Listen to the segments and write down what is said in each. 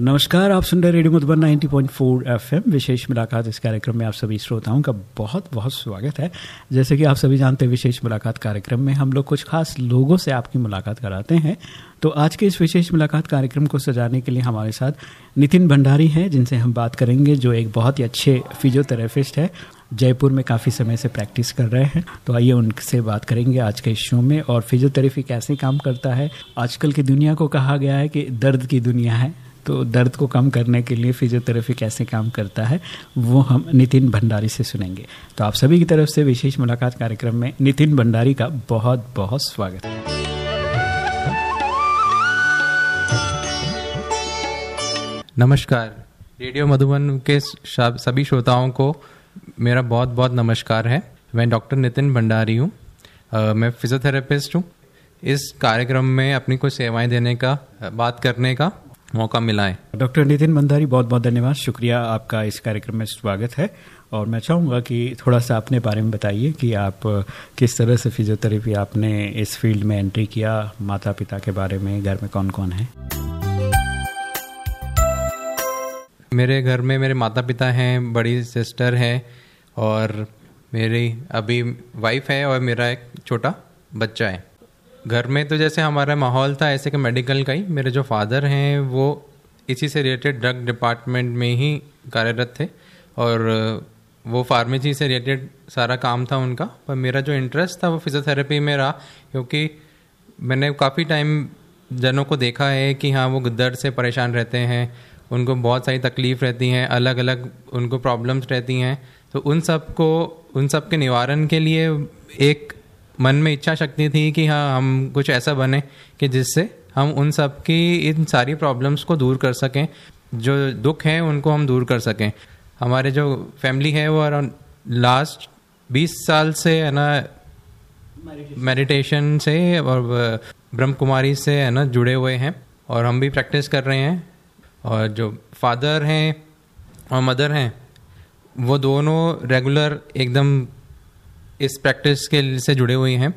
नमस्कार, आप सुन रहे रेडियो मधुबन 90.4 एफएम। विशेष मुलाकात इस कार्यक्रम में आप सभी श्रोताओं का बहुत बहुत स्वागत है। जैसे कि आप सभी जानते हैं, विशेष मुलाकात कार्यक्रम में हम लोग कुछ खास लोगों से आपकी मुलाकात कराते हैं। तो आज के इस विशेष मुलाकात कार्यक्रम को सजाने के लिए हमारे साथ नितिन भंडारी हैं, जिनसे हम बात करेंगे, जो एक बहुत ही अच्छे फिजियोथेरेपिस्ट है। जयपुर में काफ़ी समय से प्रैक्टिस कर रहे हैं। तो आइए उनसे बात करेंगे आज के शो में। और फिजियोथेरेपी कैसे काम करता है? आजकल की दुनिया को कहा गया है कि दर्द की दुनिया है। तो दर्द को कम करने के लिए फिजियोथेरेपी कैसे काम करता है, वो हम नितिन भंडारी से सुनेंगे। तो आप सभी की तरफ़ से विशेष मुलाकात कार्यक्रम में नितिन भंडारी का बहुत बहुत स्वागत। है नमस्कार। रेडियो मधुबन के सभी श्रोताओं को मेरा बहुत बहुत नमस्कार है। मैं डॉक्टर नितिन भंडारी हूँ। मैं फिजियोथेरेपिस्ट हूँ। इस कार्यक्रम में अपनी कुछ सेवाएँ देने का, बात करने का मौका मिला है। डॉक्टर नितिन मंदारी बहुत बहुत धन्यवाद। शुक्रिया आपका इस कार्यक्रम में स्वागत है। और मैं चाहूँगा कि थोड़ा सा अपने बारे में बताइए कि आप किस तरह से फिजियोथेरेपी आपने इस फ़ील्ड में एंट्री किया माता पिता के बारे में घर में कौन कौन है? मेरे घर में मेरे माता पिता हैं बड़ी सिस्टर है और मेरी अभी वाइफ है और मेरा एक छोटा बच्चा है। घर में तो जैसे हमारा माहौल था, ऐसे कि मेडिकल का ही। मेरे जो फादर हैं, वो इसी से रिलेटेड ड्रग डिपार्टमेंट में ही कार्यरत थे और वो फार्मेसी से रिलेटेड सारा काम था उनका। पर मेरा जो इंटरेस्ट था वो फिजियोथेरेपी में रहा, क्योंकि मैंने काफ़ी टाइम जनों को देखा है कि हाँ वो दर्द से परेशान रहते हैं, उनको बहुत सारी तकलीफ़ रहती हैं अलग अलग उनको प्रॉब्लम्स रहती हैं। तो उन सबको उन सब के निवारण के लिए एक मन में इच्छा शक्ति थी कि हाँ हम कुछ ऐसा बने कि जिससे हम उन सब की इन सारी प्रॉब्लम्स को दूर कर सकें, जो दुख हैं उनको हम दूर कर सकें। हमारे जो फैमिली है वो अराउंड लास्ट बीस साल से है ना मेडिटेशन से और ब्रह्म कुमारी से है ना, जुड़े हुए हैं और हम भी प्रैक्टिस कर रहे हैं। और जो फादर हैं और मदर हैं, वो दोनों रेगुलर एकदम इस प्रैक्टिस के से जुड़े हुए हैं।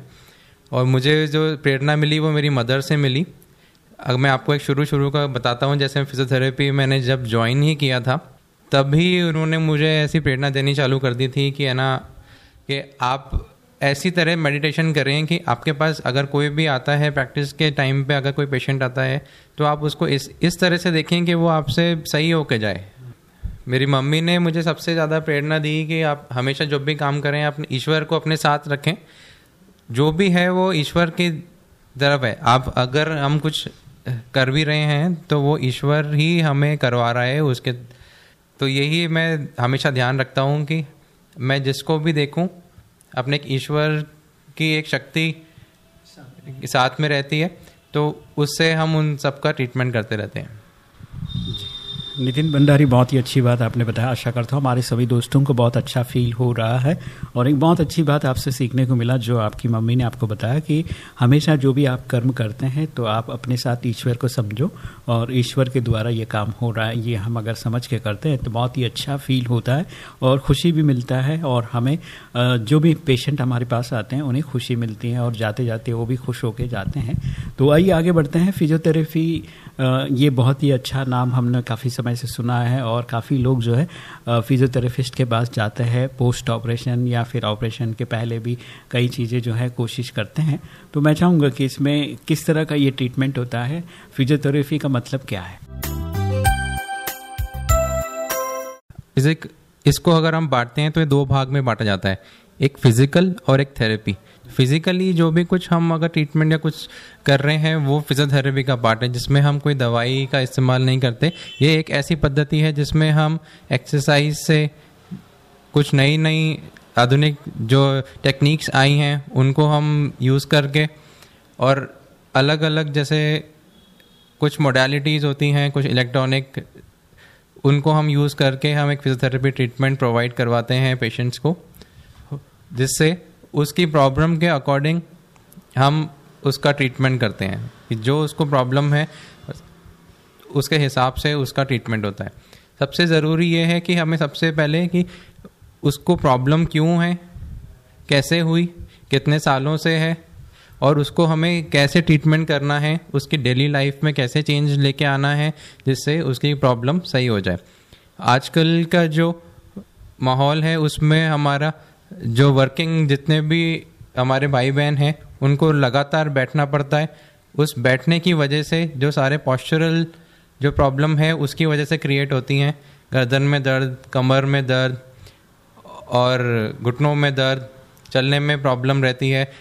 और मुझे जो प्रेरणा मिली, वो मेरी मदर से मिली। अगर मैं आपको एक शुरू शुरू का बताता हूँ। जैसे फिजियोथेरेपी मैंने जब ज्वाइन ही किया था, तभी उन्होंने मुझे ऐसी प्रेरणा देनी चालू कर दी थी कि, है ना, कि आप ऐसी तरह मेडिटेशन करें कि आपके पास अगर कोई भी आता है प्रैक्टिस के टाइम पे, अगर कोई पेशेंट आता है तो आप उसको इस इस तरह से देखें कि वो आपसे सही होके जाए। मेरी मम्मी ने मुझे सबसे ज़्यादा प्रेरणा दी कि आप हमेशा जब भी काम करें अपने ईश्वर को अपने साथ रखें। जो भी है वो ईश्वर की तरफ़ है। आप अगर हम कुछ कर भी रहे हैं तो वो ईश्वर ही हमें करवा रहा है उसके। तो यही मैं हमेशा ध्यान रखता हूँ कि मैं जिसको भी देखूँ, अपने ईश्वर की एक शक्ति साथ में रहती है तो उससे हम उन सबका ट्रीटमेंट करते रहते हैं। नितिन भंडारी, बहुत ही अच्छी बात आपने बताया। आशा करता हूँ हमारे सभी दोस्तों को बहुत अच्छा फील हो रहा है। और एक बहुत अच्छी बात आपसे सीखने को मिला, जो आपकी मम्मी ने आपको बताया कि हमेशा जो भी आप कर्म करते हैं तो आप अपने साथ ईश्वर को समझो और ईश्वर के द्वारा ये काम हो रहा है। ये हम अगर समझ के करते हैं तो बहुत ही अच्छा फील होता है और खुशी भी मिलता है और हमें जो भी पेशेंट हमारे पास आते हैं, उन्हें खुशी मिलती है और जाते जाते वो भी खुश होकर जाते हैं। तो आइए आगे बढ़ते हैं। फिजियोथेरेपी ये बहुत ही अच्छा नाम हमने काफ़ी से सुना है और काफ़ी लोग जो है फिजियोथेरेपिस्ट के पास जाते हैं पोस्ट ऑपरेशन या फिर ऑपरेशन के पहले भी कई चीज़ें जो है कोशिश करते हैं। तो मैं चाहूँगा कि इसमें किस तरह का ये ट्रीटमेंट होता है फिजियोथेरेपी का मतलब क्या है? इसको अगर हम बांटते हैं तो ये दो भाग में बांटा जाता है, एक फ़िज़िकल और एक थेरेपी फिजिकली जो भी कुछ हम अगर ट्रीटमेंट या कुछ कर रहे हैं, वो फिजियोथेरेपी का पार्ट है, जिसमें हम कोई दवाई का इस्तेमाल नहीं करते। ये एक ऐसी पद्धति है, जिसमें हम एक्सरसाइज से कुछ नई नई आधुनिक जो टेक्निक्स आई हैं, उनको हम यूज़ करके और अलग अलग जैसे कुछ मोडालिटीज़ होती हैं, कुछ इलेक्ट्रॉनिक उनको हम यूज़ करके हम एक फिजियोथेरेपी ट्रीटमेंट प्रोवाइड करवाते हैं पेशेंट्स को, जिससे उसकी प्रॉब्लम के अकॉर्डिंग हम उसका ट्रीटमेंट करते हैं। कि जो उसको प्रॉब्लम है, उसके हिसाब से उसका ट्रीटमेंट होता है। सबसे ज़रूरी ये है कि हमें सबसे पहले कि उसको प्रॉब्लम क्यों है, कैसे हुई, कितने सालों से है, और उसको हमें कैसे ट्रीटमेंट करना है, उसकी डेली लाइफ में कैसे चेंज लेके आना है, जिससे उसकी प्रॉब्लम सही हो जाए। आजकल का जो माहौल है, उसमें हमारा जो वर्किंग जितने भी हमारे भाई बहन हैं, उनको लगातार बैठना पड़ता है। उस बैठने की वजह से जो सारे पॉस्चरल जो प्रॉब्लम है, उसकी वजह से क्रिएट होती हैं। गर्दन में दर्द, कमर में दर्द और घुटनों में दर्द, चलने में प्रॉब्लम रहती है।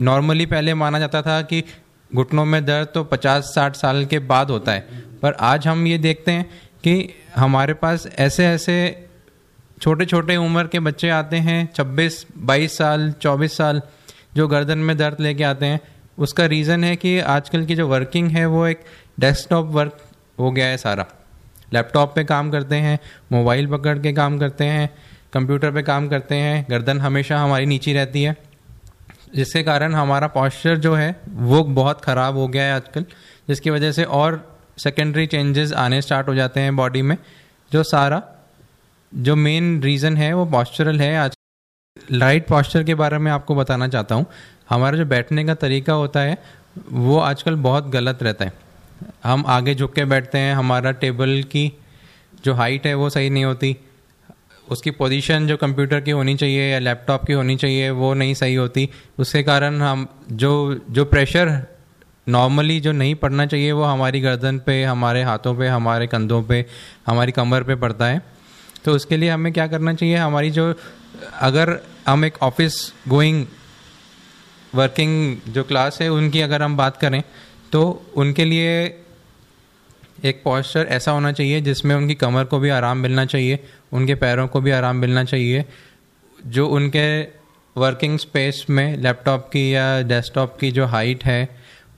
नॉर्मली पहले माना जाता था कि घुटनों में दर्द तो 50-60 साल के बाद होता है। पर आज हम ये देखते हैं कि हमारे पास ऐसे ऐसे छोटे छोटे उम्र के बच्चे आते हैं 26 22 साल 24 साल, जो गर्दन में दर्द लेके आते हैं, उसका रीज़न है कि आजकल की जो वर्किंग है, वो एक डेस्कटॉप वर्क हो गया है सारा। लैपटॉप पे काम करते हैं मोबाइल पकड़ के काम करते हैं कंप्यूटर पे काम करते हैं, गर्दन हमेशा हमारी नीची रहती है। जिसके कारण हमारा पॉस्चर जो है, वो बहुत ख़राब हो गया है आजकल, जिसकी वजह से और सेकेंडरी चेंजेस आने स्टार्ट हो जाते हैं बॉडी में, जो सारा जो मेन रीज़न है, वो पॉस्चरल है। आज राइट पॉस्चर के बारे में आपको बताना चाहता हूँ। हमारा जो बैठने का तरीका होता है, वो आजकल बहुत गलत रहता है। हम आगे झुक के बैठते हैं, हमारा टेबल की जो हाइट है, वो सही नहीं होती। उसकी पोजीशन जो कंप्यूटर की होनी चाहिए या लैपटॉप की होनी चाहिए, वो नहीं सही होती। उसके कारण हम जो जो प्रेशर नॉर्मली जो नहीं पड़ना चाहिए, वो हमारी गर्दन पे, हमारे हाथों पे, हमारे कंधों पे, हमारी कमर पे पड़ता है। तो उसके लिए हमें क्या करना चाहिए? हमारी जो, अगर हम एक ऑफ़िस गोइंग वर्किंग जो क्लास है, उनकी अगर हम बात करें तो उनके लिए एक पॉस्चर ऐसा होना चाहिए जिसमें उनकी कमर को भी आराम मिलना चाहिए, उनके पैरों को भी आराम मिलना चाहिए, जो उनके वर्किंग स्पेस में लैपटॉप की या डेस्कटॉप की जो हाइट है,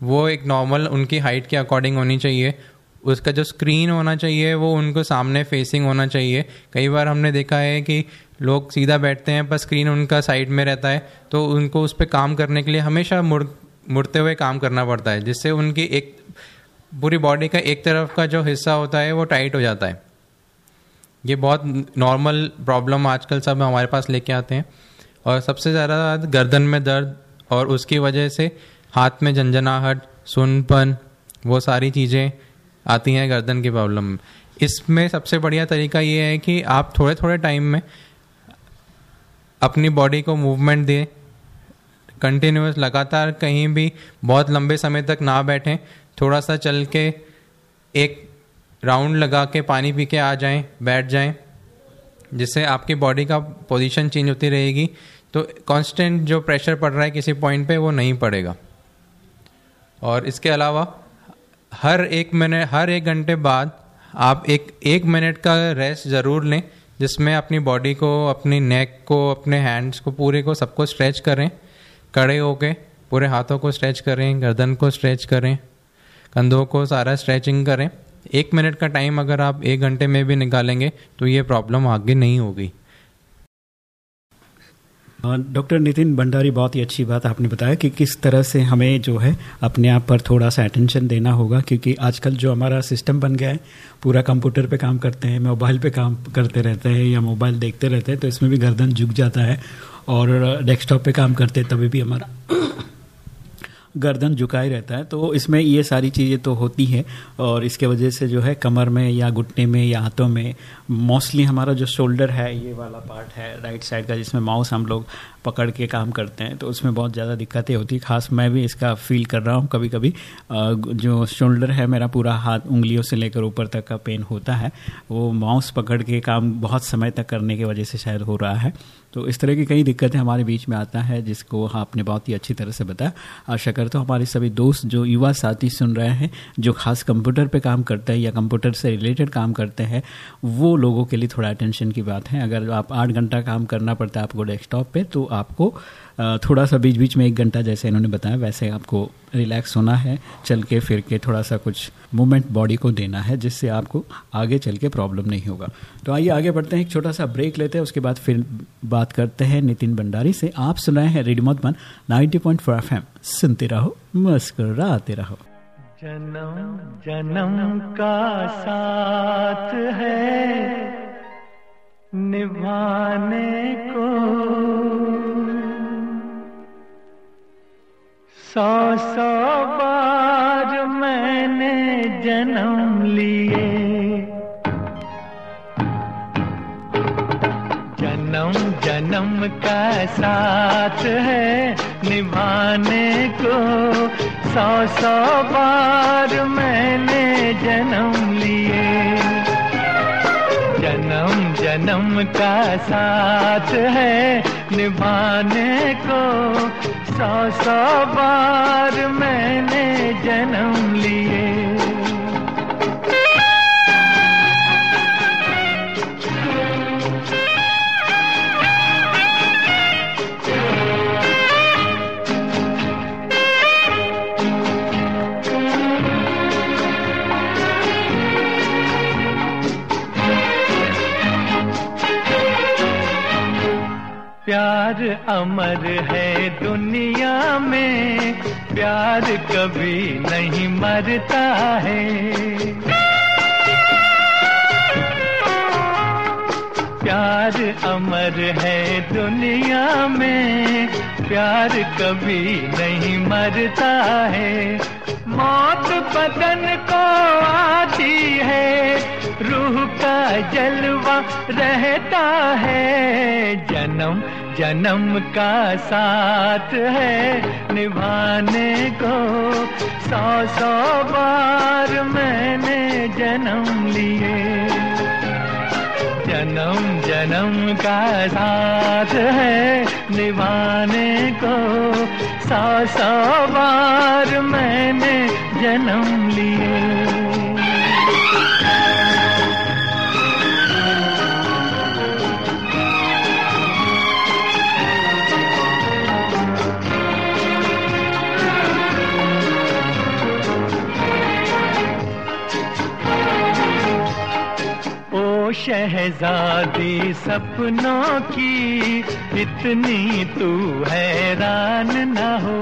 वो एक नॉर्मल उनकी हाइट के अकॉर्डिंग होनी चाहिए। उसका जो स्क्रीन होना चाहिए, वो उनको सामने फेसिंग होना चाहिए। कई बार हमने देखा है कि लोग सीधा बैठते हैं, पर स्क्रीन उनका साइड में रहता है। तो उनको उस पर काम करने के लिए हमेशा मुड़, मुड़ते हुए काम करना पड़ता है, जिससे उनकी एक, पूरी बॉडी का एक तरफ़ का जो हिस्सा होता है, वो टाइट हो जाता है। ये बहुत नॉर्मल प्रॉब्लम आजकल सब हमारे पास लेके आते हैं। और सबसे ज़्यादा गर्दन में दर्द और उसकी वजह से हाथ में झंझनाहट, सुनपन, वो सारी चीज़ें आती हैं गर्दन की प्रॉब्लम इसमें सबसे बढ़िया तरीका ये है कि आप थोड़े थोड़े टाइम में अपनी बॉडी को मूवमेंट दें। कंटिन्यूस लगातार कहीं भी बहुत लंबे समय तक ना बैठें। थोड़ा सा चल के एक राउंड लगा के पानी पी के आ जाएँ, बैठ जाएँ, जिससे आपकी बॉडी का पोजीशन चेंज होती रहेगी। तो कांस्टेंट जो प्रेशर पड़ रहा है किसी पॉइंट पे वो नहीं पड़ेगा। और इसके अलावा हर एक मिनट, हर एक घंटे बाद आप एक एक मिनट का रेस्ट ज़रूर लें, जिसमें अपनी बॉडी को, अपनी नेक को, अपने हैंड्स को, पूरे को सबको स्ट्रेच करें। कड़े होके पूरे हाथों को स्ट्रेच करें, गर्दन को स्ट्रेच करें, कंधों को सारा स्ट्रेचिंग करें। एक मिनट का टाइम अगर आप एक घंटे में भी निकालेंगे तो ये प्रॉब्लम आगे नहीं होगी। डॉक्टर नितिन भंडारी, बहुत ही अच्छी बात आपने बताया कि किस तरह से हमें जो है अपने आप पर थोड़ा सा अटेंशन देना होगा, क्योंकि आजकल जो हमारा सिस्टम बन गया है, पूरा कंप्यूटर पे काम करते हैं मोबाइल पे काम करते रहते हैं या मोबाइल देखते रहते हैं तो इसमें भी गर्दन झुक जाता है और डेस्कटॉप पे काम करते हैं, तभी भी हमारा गर्दन झुकाए रहता है। तो इसमें ये सारी चीज़ें तो होती हैं और इसके वजह से जो है कमर में या घुटने में या हाथों में मोस्टली हमारा जो शोल्डर है, ये वाला पार्ट है राइट साइड का जिसमें माउस हम लोग पकड़ के काम करते हैं तो उसमें बहुत ज़्यादा दिक्कतें होती खास मैं भी इसका फील कर रहा हूँ कभी कभी जो शोल्डर है, मेरा पूरा हाथ उंगलियों से लेकर ऊपर तक का पेन होता है, वो माउस पकड़ के काम बहुत समय तक करने की वजह से शायद हो रहा है। तो इस तरह की कई दिक्कतें हमारे बीच में आता है, जिसको आपने बहुत ही अच्छी तरह से बताया। आशा करता हूँ हमारे सभी दोस्त, जो युवा साथी सुन रहे हैं, जो खास कंप्यूटर पे काम करते हैं या कंप्यूटर से रिलेटेड काम करते हैं, वो लोगों के लिए थोड़ा अटेंशन की बात है। अगर आप आठ घंटा काम करना पड़ता है आपको डेस्कटॉप पे तो आपको थोड़ा सा बीच बीच में एक घंटा, जैसे इन्होंने बताया, वैसे आपको रिलैक्स होना है चल के फिर के थोड़ा सा कुछ मूवमेंट बॉडी को देना है, जिससे आपको आगे चल के प्रॉब्लम नहीं होगा। तो आइए आगे बढ़ते हैं, एक छोटा सा ब्रेक लेते हैं, उसके बाद फिर बात करते हैं नितिन भंडारी से। आप सुनाए हैं radio Madhuban, ninety point four F M. सुनते रहो, मुस्कुराते रहो। जन्म जन्म का साथ है। निभाने को सौ सौ बार मैंने जन्म लिए। जन्म जन्म का साथ है निभाने को सौ सौ बार मैंने जन्म लिए। जन्म जन्म का साथ है निभाने को। सौ सौ बार मैंने जन्म लिए। प्यार अमर है दुनिया में, प्यार कभी नहीं मरता है। प्यार अमर है दुनिया में, प्यार कभी नहीं मरता है। मौत बदन को आती है रूह का जलवा रहता है। जन्म जन्म का साथ है। निभाने को सौ सौ बार मैंने जन्म लिए। जन्म जन्म का साथ है। निभाने को सौ सौ बार मैंने जन्म लिए। शहजादी सपनों की, इतनी तू हैरान न हो।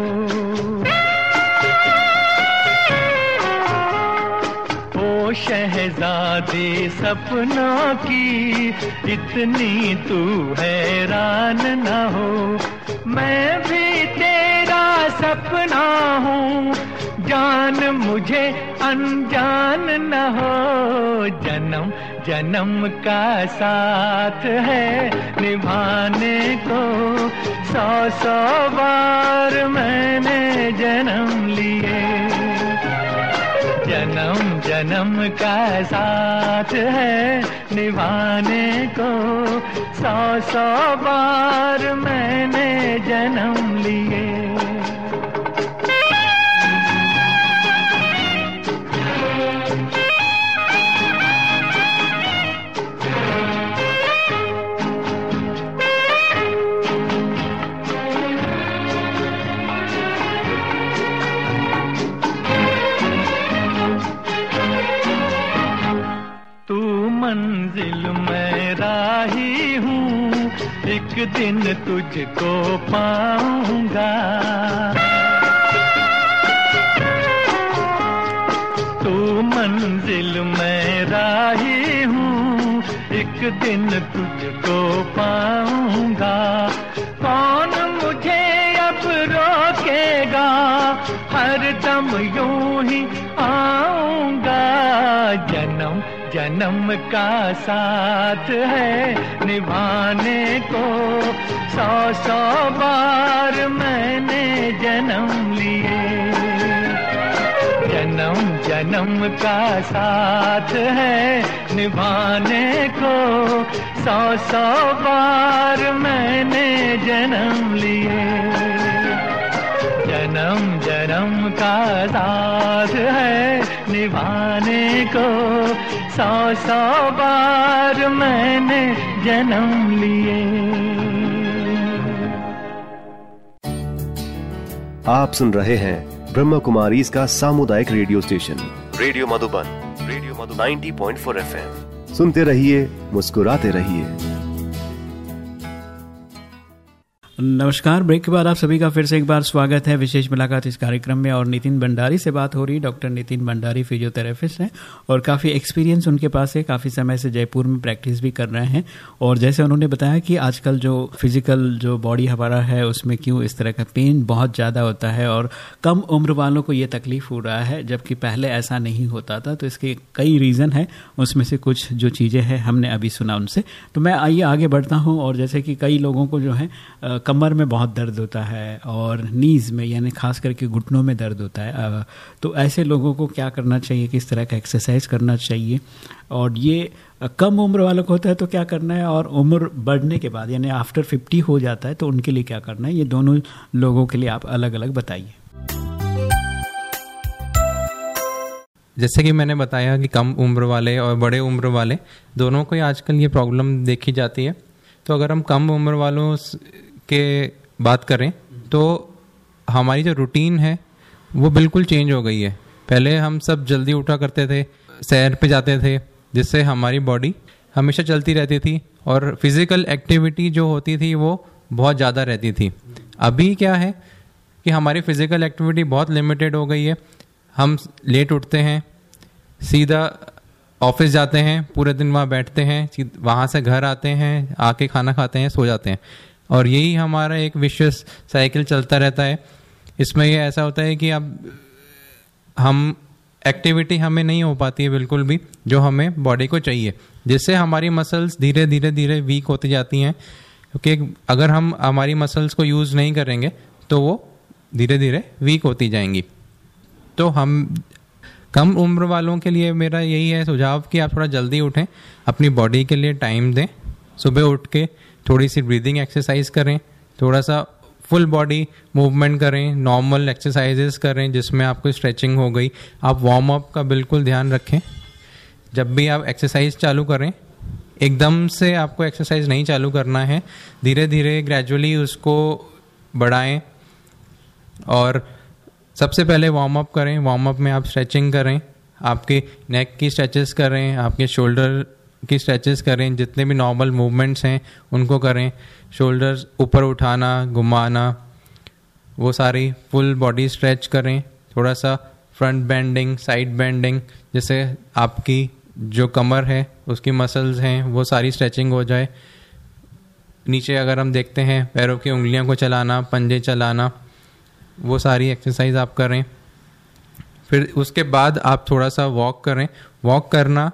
ओ शहजादी सपनों की, इतनी तू हैरान न हो। मैं भी तेरा सपना हूँ, जान मुझे अनजान न हो। जन्म जन्म का साथ है, निभाने को सौ सौ बार मैंने जन्म लिए। जन्म जन्म का साथ है, निभाने को सौ सौ बार मैंने जन्म लिए। दिन तुझको पाऊँगा। तू मंजिल में राही हूँ, एक दिन तुझको पाऊँगा। कौन मुझे अब रोकेगा? हर दम यूँ ही आऊँगा जन्म का साथ है, निभाने को सौ सौ बार मैंने जन्म लिए। जन्म जन्म का साथ है, निभाने को सौ सौ बार मैंने जन्म लिए। जन्म जन्म का साथ है निभाने को सौ सौ बार मैंने जन्म लिए। आप सुन रहे हैं ब्रह्म कुमारी इसका सामुदायिक radio station. Radio Madhuban, radio Madhu 90.4 FM. सुनते रहिए, मुस्कुराते रहिए। नमस्कार, ब्रेक के बाद आप सभी का फिर से एक बार स्वागत है विशेष मुलाकात इस कार्यक्रम में और नितिन भंडारी से बात हो रही डॉक्टर नितिन भंडारी फिजियोथेरेपिस्ट हैं और काफ़ी एक्सपीरियंस उनके पास है, काफ़ी समय से जयपुर में प्रैक्टिस भी कर रहे हैं और जैसे उन्होंने बताया कि आजकल जो फ़िज़िकल जो बॉडी हमारा है, उसमें क्यों इस तरह का पेन बहुत ज़्यादा होता है और कम उम्र वालों को ये तकलीफ़ हो रहा है, जबकि पहले ऐसा नहीं होता था तो इसके कई रीज़न है, उसमें से कुछ जो चीज़ें हैं हमने अभी सुना उनसे। तो मैं आइए आगे बढ़ता हूँ और जैसे कि कई लोगों को जो है कमर में बहुत दर्द होता है और नीज में, यानी खास करके घुटनों में दर्द होता है। तो ऐसे लोगों को क्या करना चाहिए? किस तरह का एक्सरसाइज करना चाहिए? और ये कम उम्र वालों को होता है तो क्या करना है? और उम्र बढ़ने के बाद, यानी आफ्टर फिफ्टी हो जाता है तो उनके लिए क्या करना है? ये दोनों लोगों के लिए आप अलग अलग बताइए। जैसे कि मैंने बताया कि कम उम्र वाले और बड़े उम्र वाले, दोनों को ही आजकल ये प्रॉब्लम देखी जाती है। तो अगर हम कम उम्र वालों के बात करें तो हमारी जो रूटीन है, वो बिल्कुल चेंज हो गई है। पहले हम सब जल्दी उठा करते थे, सैर पे जाते थे, जिससे हमारी बॉडी हमेशा चलती रहती थी और फ़िज़िकल एक्टिविटी जो होती थी, वो बहुत ज़्यादा रहती थी। अभी क्या है कि हमारी फ़िज़िकल एक्टिविटी बहुत लिमिटेड हो गई है। हम लेट उठते हैं, सीधा ऑफ़िस जाते हैं, पूरे दिन वहाँ बैठते हैं वहाँ से घर आते हैं, आके खाना खाते हैं, सो जाते हैं। और यही हमारा एक विश्वस साइकिल चलता रहता है। इसमें ये ऐसा होता है कि अब हम एक्टिविटी हमें नहीं हो पाती है बिल्कुल भी, जो हमें बॉडी को चाहिए, जिससे हमारी मसल्स धीरे धीरे धीरे वीक होती जाती हैं। क्योंकि अगर हम हमारी मसल्स को यूज़ नहीं करेंगे तो वो धीरे धीरे वीक होती जाएँगी। तो हम, कम उम्र वालों के लिए मेरा यही है सुझाव कि आप थोड़ा जल्दी उठें, अपनी बॉडी के लिए टाइम दें। सुबह उठ के थोड़ी सी ब्रीदिंग एक्सरसाइज करें थोड़ा सा फुल बॉडी मूवमेंट करें नॉर्मल एक्सरसाइजेस करें, जिसमें आपको स्ट्रेचिंग हो गई। आप वार्म अप का बिल्कुल ध्यान रखें। जब भी आप एक्सरसाइज चालू करें, एकदम से आपको एक्सरसाइज नहीं चालू करना है धीरे धीरे ग्रेजुअली उसको बढ़ाएँ। और सबसे पहले वार्म अप करें वार्म अप में आप स्ट्रेचिंग करें, आपके नेक की स्ट्रेचेस करें, आपके शोल्डर की स्ट्रेचेस करें, जितने भी नॉर्मल मूवमेंट्स हैं, उनको करें। शोल्डर्स ऊपर उठाना, घुमाना, वो सारी फुल बॉडी स्ट्रेच करें। थोड़ा सा फ्रंट बेंडिंग साइड बेंडिंग जैसे आपकी जो कमर है, उसकी मसल्स हैं, वो सारी स्ट्रेचिंग हो जाए। नीचे अगर हम देखते हैं, पैरों की उंगलियों को चलाना, पंजे चलाना, वो सारी एक्सरसाइज आप करें। फिर उसके बाद आप थोड़ा सा वॉक करें। वॉक करना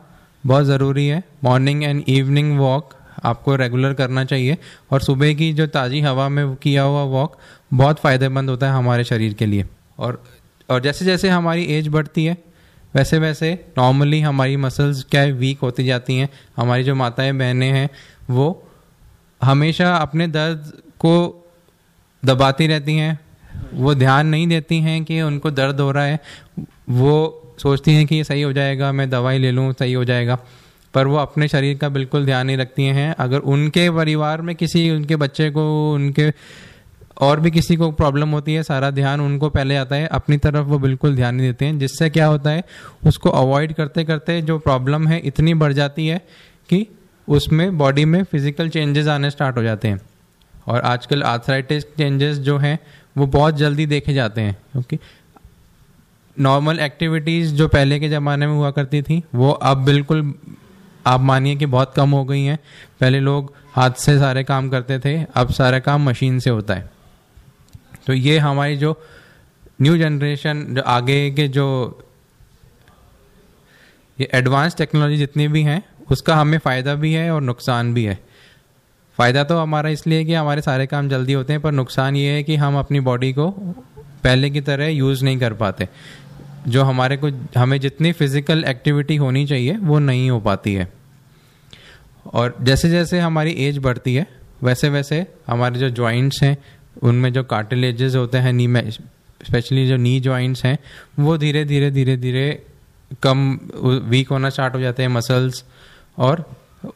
बहुत ज़रूरी है। मॉर्निंग एंड इवनिंग वॉक आपको रेगुलर करना चाहिए। और सुबह की जो ताज़ी हवा में किया हुआ वॉक बहुत फ़ायदेमंद होता है हमारे शरीर के लिए। और और जैसे जैसे हमारी एज बढ़ती है वैसे वैसे नॉर्मली हमारी मसल्स क्या है वीक होती जाती हैं। हमारी जो माताएँ, बहनें हैं, वो हमेशा अपने दर्द को दबाती रहती हैं। वो ध्यान नहीं देती हैं कि उनको दर्द हो रहा है। वो सोचती हैं कि ये सही हो जाएगा, मैं दवाई ले लूँ, सही हो जाएगा। पर वो अपने शरीर का बिल्कुल ध्यान नहीं रखती हैं। अगर उनके परिवार में किसी, उनके बच्चे को, उनके और भी किसी को प्रॉब्लम होती है, सारा ध्यान उनको पहले आता है। अपनी तरफ़ वो बिल्कुल ध्यान नहीं देते हैं। जिससे क्या होता है, उसको अवॉइड करते करते जो प्रॉब्लम है, इतनी बढ़ जाती है कि उसमें बॉडी में फ़िज़िकल चेंजेस आने स्टार्ट हो जाते हैं। और आजकल आर्थराइटिस चेंजेस जो हैं, वो बहुत जल्दी देखे जाते हैं। क्योंकि नॉर्मल एक्टिविटीज़ जो पहले के ज़माने में हुआ करती थी, वो अब बिल्कुल, आप मानिए कि बहुत कम हो गई हैं। पहले लोग हाथ से सारे काम करते थे, अब सारा काम मशीन से होता है। तो ये हमारी जो न्यू जनरेशन जो आगे के जो ये एडवांस टेक्नोलॉजी जितनी भी हैं, उसका हमें फ़ायदा भी है और नुकसान भी है। फ़ायदा तो हमारा इसलिए कि हमारे सारे काम जल्दी होते हैं, पर नुकसान ये है कि हम अपनी बॉडी को पहले की तरह यूज़ नहीं कर पाते। जो हमारे को, हमें जितनी फ़िज़िकल एक्टिविटी होनी चाहिए, वो नहीं हो पाती है। और जैसे जैसे हमारी एज बढ़ती है, वैसे वैसे हमारे जो जॉइंट्स हैं, उनमें जो कार्टिलेजेस होते हैं नी में स्पेशली जो नी जॉइंट्स हैं, वो धीरे धीरे धीरे धीरे कम वीक होना स्टार्ट हो जाते हैं मसल्स और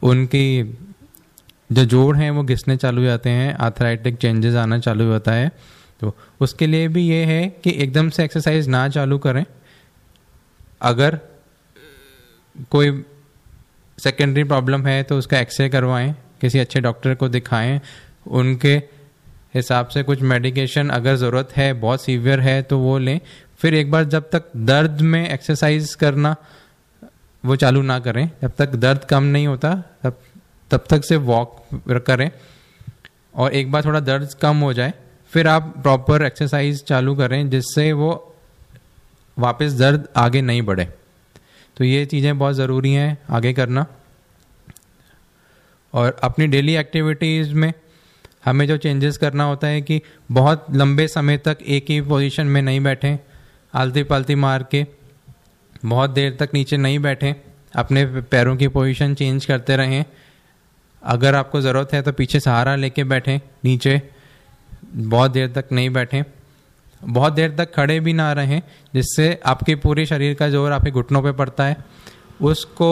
उनकी जो जोड़ हैं, वो घिसने चालू जाते हैं आर्थराइटिक चेंजेस आना चालू होता है। तो उसके लिए भी ये है कि एकदम से एक्सरसाइज ना चालू करें। अगर कोई सेकेंडरी प्रॉब्लम है तो उसका एक्सरे करवाएँ, किसी अच्छे डॉक्टर को दिखाएँ, उनके हिसाब से कुछ मेडिकेशन अगर ज़रूरत है, बहुत सीवियर है तो वो लें। फिर एक बार जब तक दर्द में एक्सरसाइज करना, वो चालू ना करें। जब तक दर्द कम नहीं होता, तब तब तक से वॉक करें और एक बार थोड़ा दर्द कम हो जाए, फिर आप प्रॉपर एक्सरसाइज चालू करें, जिससे वो वापस दर्द आगे नहीं बढ़े। तो ये चीज़ें बहुत ज़रूरी हैं, आगे करना। और अपनी डेली एक्टिविटीज़ में हमें जो चेंजेस करना होता है कि बहुत लंबे समय तक एक ही पोजीशन में नहीं बैठें, आलती पालती मार के बहुत देर तक नीचे नहीं बैठें, अपने पैरों की पोजीशन चेंज करते रहें। अगर आपको ज़रूरत है तो पीछे सहारा लेके बैठें, नीचे बहुत देर तक नहीं बैठें। बहुत देर तक खड़े भी ना रहें, जिससे आपके पूरे शरीर का ज़ोर आपके घुटनों पे पड़ता है। उसको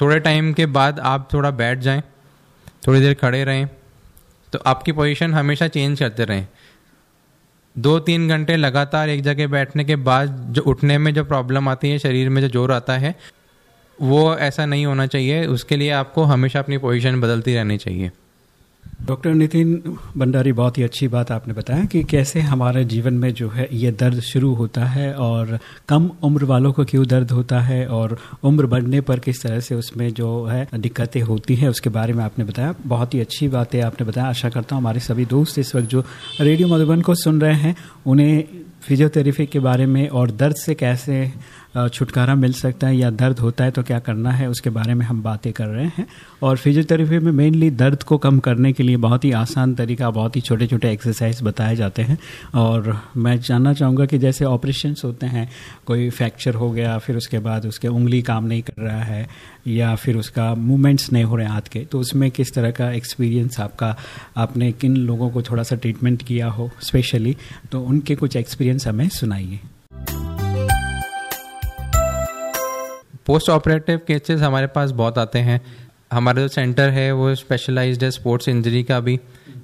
थोड़े टाइम के बाद आप थोड़ा बैठ जाएँ, थोड़ी देर खड़े रहें तो आपकी पोजीशन हमेशा चेंज करते रहें। दो तीन घंटे लगातार एक जगह बैठने के बाद जो उठने में जो प्रॉब्लम आती है, शरीर में जो ज़ोर आता है, वो ऐसा नहीं होना चाहिए। उसके लिए आपको हमेशा अपनी पोजीशन बदलती रहनी चाहिए। डॉक्टर नितिन भंडारी, बहुत ही अच्छी बात आपने बताया कि कैसे हमारे जीवन में जो है ये दर्द शुरू होता है और कम उम्र वालों को क्यों दर्द होता है और उम्र बढ़ने पर किस तरह से उसमें जो है दिक्कतें होती हैं, उसके बारे में आपने बताया। बहुत ही अच्छी बात है आपने बताया। आशा करता हूँ हमारे सभी दोस्त इस वक्त जो रेडियो मधुबन को सुन रहे हैं, उन्हें फिजियोथेरेपी के बारे में और दर्द से कैसे छुटकारा मिल सकता है या दर्द होता है तो क्या करना है, उसके बारे में हम बातें कर रहे हैं। और फिजियोथेरेपी में मेनली दर्द को कम करने के लिए बहुत ही आसान तरीका, बहुत ही छोटे छोटे एक्सरसाइज बताए जाते हैं। और मैं जानना चाहूँगा कि जैसे ऑपरेशन होते हैं, कोई फ्रैक्चर हो गया, फिर उसके बाद उसके उंगली काम नहीं कर रहा है, या फिर उसका मूवमेंट्स नहीं हो रहे हाथ के तो उसमें किस तरह का एक्सपीरियंस आपका, आपने किन लोगों को थोड़ा सा ट्रीटमेंट किया हो स्पेशली तो उनके कुछ एक्सपीरियंस हमें सुनाइए। पोस्ट ऑपरेटिव केसेस हमारे पास बहुत आते हैं। हमारा जो सेंटर है, वो स्पेशलाइज्ड है स्पोर्ट्स इंजरी का भी।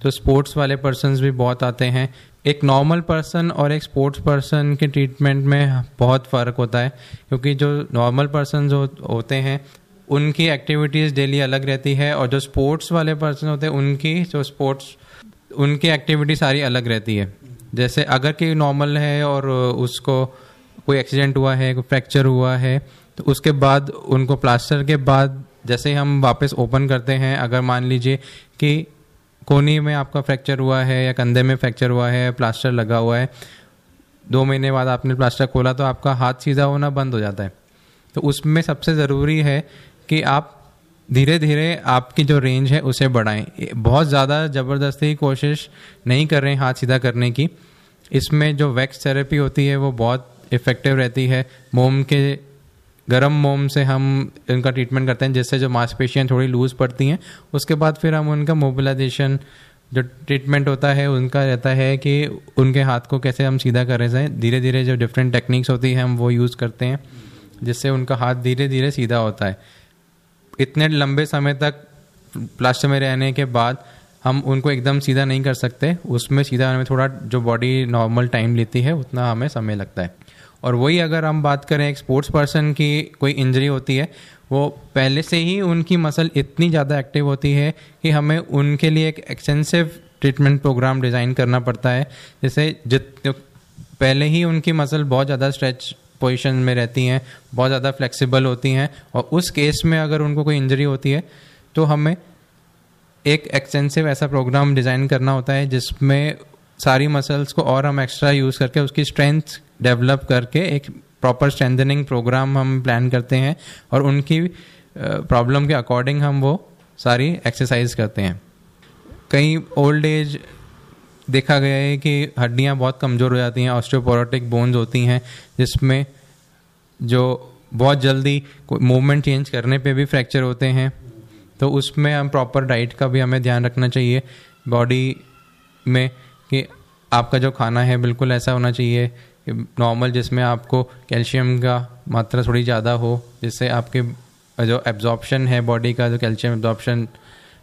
तो स्पोर्ट्स वाले पर्सन भी बहुत आते हैं। एक नॉर्मल पर्सन और एक स्पोर्ट्स पर्सन के ट्रीटमेंट में बहुत फ़र्क होता है, क्योंकि जो नॉर्मल पर्सन जो होते हैं, उनकी एक्टिविटीज़ डेली अलग रहती है और जो स्पोर्ट्स वाले पर्सन होते हैं, उनकी जो स्पोर्ट्स उनकी एक्टिविटी सारी अलग रहती है। जैसे अगर कोई नॉर्मल है और उसको कोई एक्सीडेंट हुआ है, कोई फ्रैक्चर हुआ है तो उसके बाद, उनको प्लास्टर के बाद, जैसे हम वापस ओपन करते हैं, अगर मान लीजिए कि कोनी में आपका फ्रैक्चर हुआ है या कंधे में फ्रैक्चर हुआ है प्लास्टर लगा हुआ है, दो महीने बाद आपने प्लास्टर खोला तो आपका हाथ सीधा होना बंद हो जाता है। तो उसमें सबसे ज़रूरी है कि आप धीरे धीरे आपकी जो रेंज है उसे बढ़ाएँ। बहुत ज़्यादा ज़बरदस्ती कोशिश नहीं कर रहे हैं हाथ सीधा करने की। इसमें जो वैक्स थेरेपी होती है, वो बहुत इफ़ेक्टिव रहती है। मोम के गर्म मोम से हम इनका ट्रीटमेंट करते हैं, जिससे जो मांसपेशियाँ थोड़ी लूज पड़ती हैं, उसके बाद फिर हम उनका मोबिलाइजेशन जो ट्रीटमेंट होता है, उनका रहता है कि उनके हाथ को कैसे हम सीधा कर रहे हैं धीरे धीरे जो डिफरेंट टेक्निक्स होती हैं, हम वो यूज़ करते हैं, जिससे उनका हाथ धीरे धीरे सीधा होता है। इतने लंबे समय तक प्लास्टर में रहने के बाद हम उनको एकदम सीधा नहीं कर सकते, उसमें सीधा होने में थोड़ा जो बॉडी नॉर्मल टाइम लेती है, उतना हमें समय लगता है। और वही अगर हम बात करें एक स्पोर्ट्स पर्सन की कोई इंजरी होती है, वो पहले से ही उनकी मसल इतनी ज़्यादा एक्टिव होती है कि हमें उनके लिए एक एक्सटेंसिव ट्रीटमेंट प्रोग्राम डिज़ाइन करना पड़ता है। जैसे जित, पहले ही उनकी मसल बहुत ज़्यादा स्ट्रेच पोजीशन में रहती हैं, बहुत ज़्यादा फ्लेक्सिबल होती हैं और उस केस में अगर उनको कोई इंजरी होती है तो हमें एक एक्सटेंसिव ऐसा प्रोग्राम डिज़ाइन करना होता है जिसमें सारी मसल्स को और हम एक्स्ट्रा यूज़ करके उसकी स्ट्रेंथ डेवलप करके एक प्रॉपर स्ट्रेंथनिंग प्रोग्राम हम प्लान करते हैं और उनकी प्रॉब्लम के अकॉर्डिंग हम वो सारी एक्सरसाइज करते हैं। कई ओल्ड एज देखा गया है कि हड्डियाँ बहुत कमज़ोर हो जाती हैं ऑस्ट्रोपोरोटिक बोन्स होती हैं, जिसमें जो बहुत जल्दी मूवमेंट चेंज करने पे भी फ्रैक्चर होते हैं तो उसमें हम प्रॉपर डाइट का भी हमें ध्यान रखना चाहिए। बॉडी में कि आपका जो खाना है बिल्कुल ऐसा होना चाहिए नॉर्मल जिसमें आपको कैल्शियम का मात्रा थोड़ी ज़्यादा हो, जिससे आपके जो एब्जॉर्प्शन है बॉडी का, जो कैल्शियम एब्जॉर्प्शन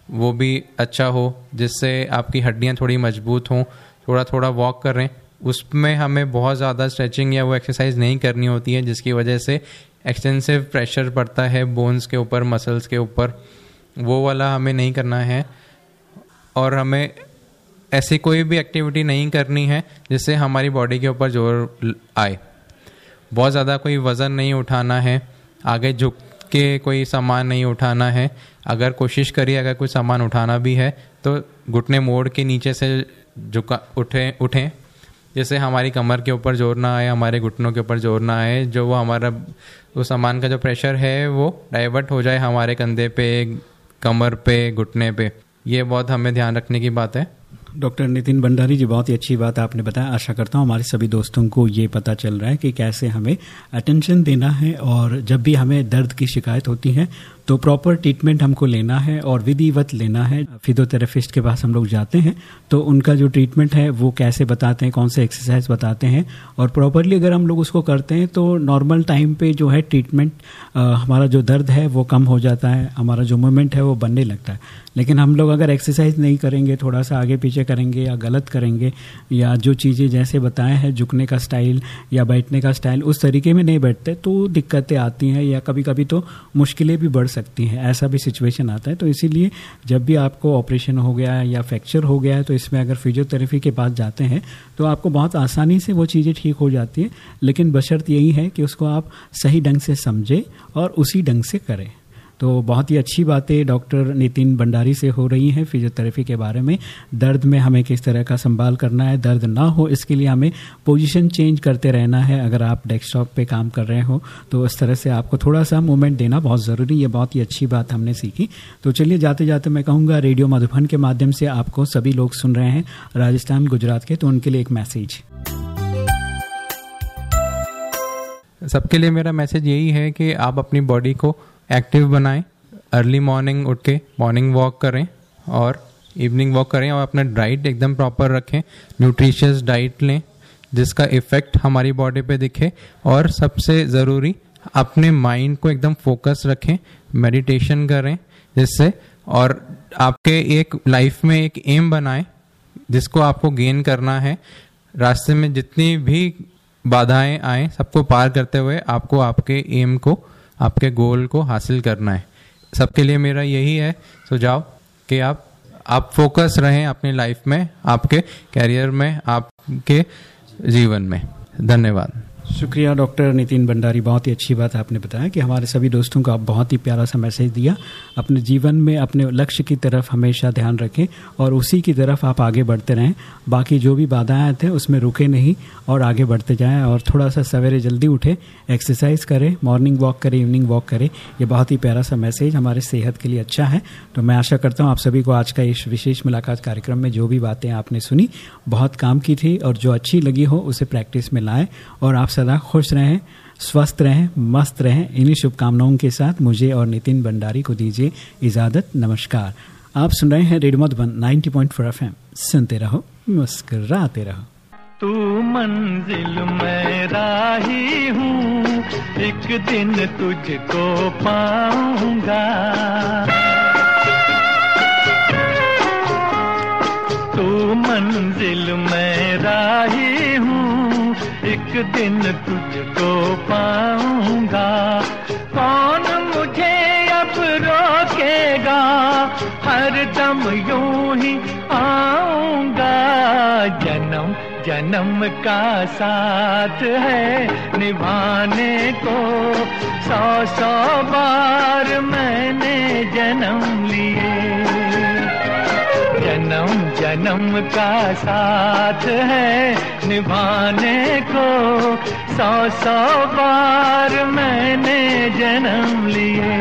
वो भी अच्छा हो, जिससे आपकी हड्डियाँ थोड़ी मज़बूत हों थोड़ा थोड़ा वॉक करें, उसमें हमें बहुत ज़्यादा स्ट्रेचिंग या वो एक्सरसाइज नहीं करनी होती है, जिसकी वजह से एक्सटेंसिव प्रेशर पड़ता है बोन्स के ऊपर मसल्स के ऊपर, वो वाला हमें नहीं करना है, और हमें ऐसी कोई भी एक्टिविटी नहीं करनी है जिससे हमारी बॉडी के ऊपर ज़ोर आए। बहुत ज़्यादा कोई वज़न नहीं उठाना है, आगे झुक के कोई सामान नहीं उठाना है। अगर कोशिश करिए, अगर कोई सामान उठाना भी है तो घुटने मोड़ के नीचे से झुका, उठे, उठें जैसे हमारी कमर के ऊपर ज़ोर ना आए, हमारे घुटनों के ऊपर ज़ोर ना आए। जो वो हमारा, वो सामान का जो प्रेशर है, वो डाइवर्ट हो जाए हमारे कंधे पे, कमर पे, घुटने पे। ये बहुत हमें ध्यान रखने की बात है। डॉक्टर नितिन भंडारी जी, बहुत ही अच्छी बात आपने बताया। आशा करता हूँ हमारे सभी दोस्तों को ये पता चल रहा है कि कैसे हमें अटेंशन देना है और जब भी हमें दर्द की शिकायत होती है तो प्रॉपर ट्रीटमेंट हमको लेना है और विधिवत लेना है। फिजियोथेरेपिस्ट के पास हम लोग जाते हैं तो उनका जो ट्रीटमेंट है, वो कैसे बताते हैं, कौन से एक्सरसाइज बताते हैं और प्रॉपरली अगर हम लोग उसको करते हैं तो नॉर्मल टाइम पे जो है ट्रीटमेंट हमारा जो दर्द है, वो कम हो जाता है, हमारा जो मूवमेंट है, वो बनने लगता है। लेकिन हम लोग अगर एक्सरसाइज नहीं करेंगे, थोड़ा सा आगे पीछे करेंगे या गलत करेंगे, या जो चीज़ें जैसे बताए हैं, झुकने का स्टाइल या बैठने का स्टाइल उस तरीके में नहीं बैठते तो दिक्कतें आती हैं या कभी कभी तो मुश्किलें भी बढ़ सकती हैं। ऐसा भी सिचुएशन आता है तो इसीलिए जब भी आपको ऑपरेशन हो गया या फ्रैक्चर हो गया है तो इसमें अगर फिजियोथेरेपी के पास जाते हैं तो आपको बहुत आसानी से वो चीज़ें ठीक हो जाती हैं, लेकिन बशर्त यही है कि उसको आप सही ढंग से समझें और उसी ढंग से करें। तो बहुत ही अच्छी बातें डॉक्टर नितिन भंडारी से हो रही हैं फिजियोथेरेपी के बारे में। दर्द में हमें किस तरह का संभाल करना है, दर्द ना हो, इसके लिए हमें पोजीशन चेंज करते रहना है। अगर आप डेस्कटॉप पे काम कर रहे हो तो इस तरह से आपको थोड़ा सा मूवमेंट देना बहुत ज़रूरी है। बहुत ही अच्छी बात हमने सीखी। तो चलिए जाते जाते मैं कहूँगा, रेडियो मधुबन के माध्यम से आपको सभी लोग सुन रहे हैं राजस्थान, गुजरात के तो उनके लिए एक मैसेज। सबके लिए मेरा मैसेज यही है कि आप अपनी बॉडी को एक्टिव बनाएँ अर्ली मॉर्निंग उठ के मॉर्निंग वॉक करें और इवनिंग वॉक करें और अपना डाइट एकदम प्रॉपर रखें न्यूट्रिशियस डाइट लें, जिसका इफ़ेक्ट हमारी बॉडी पे दिखे और सबसे ज़रूरी, अपने माइंड को एकदम फोकस रखें मेडिटेशन करें, जिससे और आपके एक लाइफ में एक एम बनाएँ, जिसको आपको गेन करना है। रास्ते में जितनी भी बाधाएँ आए, सबको पार करते हुए आपको आपके एम को आपके गोल को हासिल करना है। सबके लिए मेरा यही है। सुझाव कि आप आप फोकस रहें अपनी लाइफ में, आपके कैरियर में, आपके जीवन में। धन्यवाद। शुक्रिया, डॉक्टर नितिन भंडारी। बहुत ही अच्छी बात आपने बताया कि हमारे सभी दोस्तों को आप बहुत ही प्यारा सा मैसेज दिया। अपने जीवन में, अपने लक्ष्य की तरफ़ हमेशा ध्यान रखें और उसी की तरफ़ आप आगे बढ़ते रहें। बाकी जो भी बाधाएँ थे, उसमें रुके नहीं और आगे बढ़ते जाएँ और थोड़ा सा सवेरे जल्दी उठे एक्सरसाइज करें मॉर्निंग वॉक करें इवनिंग वॉक करें। ये बहुत ही प्यारा सा मैसेज हमारे सेहत के लिए अच्छा है। तो मैं आशा करता हूँ आप सभी को आज का इस विशेष मुलाकात कार्यक्रम में जो भी बातें आपने सुनी, बहुत काम की थी और जो अच्छी लगी हो, उसे प्रैक्टिस में लाएँ और आप सदा खुश रहें, स्वस्थ रहें, मस्त रहें। इन्हीं शुभकामनाओं के साथ मुझे और नितिन भंडारी को दीजिए इजाज़त, नमस्कार। आप सुन रहे हैं radio Madhuban 90.4 point four F सुनते रहो, मुस्कराते रहो। तू मंजिल मैं राही हूँ, एक दिन तुझको पाऊँगा। तू मंजिल मैं राही हूँ एक दिन तुझको पाऊँगा। कौन मुझे अब रोकेगा? हर दम यूँ ही आऊँगा। जन्म जन्म का साथ है निभाने को। सौ सौ बार मैंने जन्म लिए। जन्म जन्म का साथ है निभाने को सौ सौ बार मैंने जन्म लिए।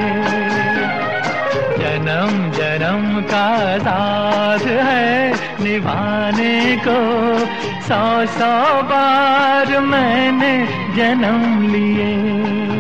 जन्म जन्म का साथ है निभाने को सौ सौ बार मैंने जन्म लिए।